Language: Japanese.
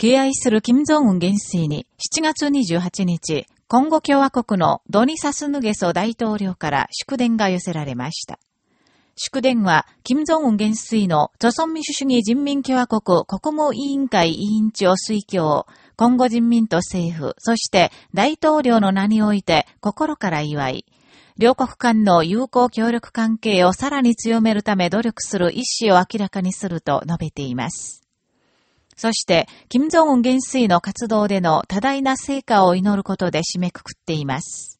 敬愛する金正恩元帥に7月28日、コンゴ共和国のドニサスヌゲソ大統領から祝電が寄せられました。祝電は、金正恩元帥の、朝鮮民主主義人民共和国国務委員会委員長推挙を今後人民と政府、そして大統領の名において心から祝い、両国間の友好協力関係をさらに強めるため努力する意思を明らかにすると述べています。そして、金正恩元帥の活動での多大な成果を祈ることで締めくくっています。